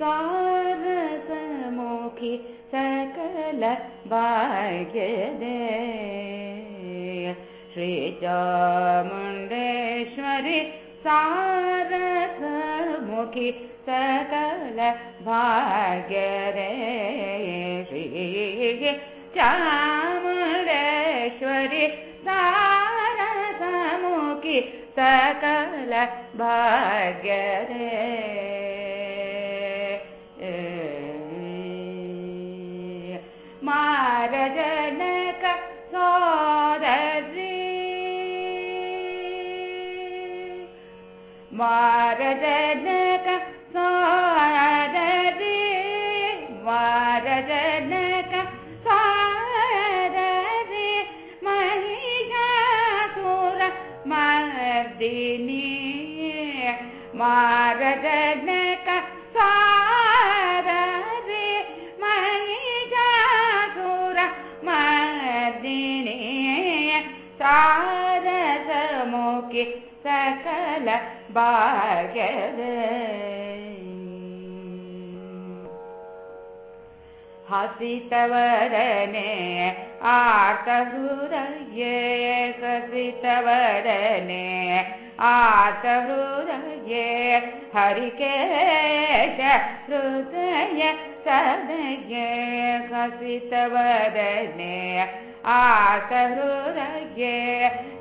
सारसमुखि सकल भाग्यदे। श्रीचामुण्डेश्वरि सारसमुखि सकल भाग्यदे। श्री चामुण्डेश्वरि सारसमुखि सकल भाग्यदे सोदरी महिषासुर मर्दिनी मारजनक सारसमुखि सकल भाग्यद हसितवरने आर्तहृदये हसितवरने आर्तहृदये हरिकेश हृदय सदये हसितवरने आसहृदये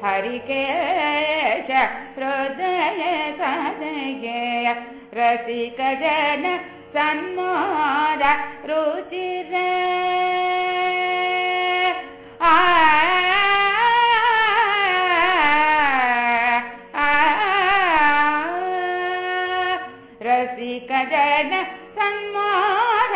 हरिकेश हृदय सदये रसिकजन सन्मोद रुचिर रसिकजन सन्मोद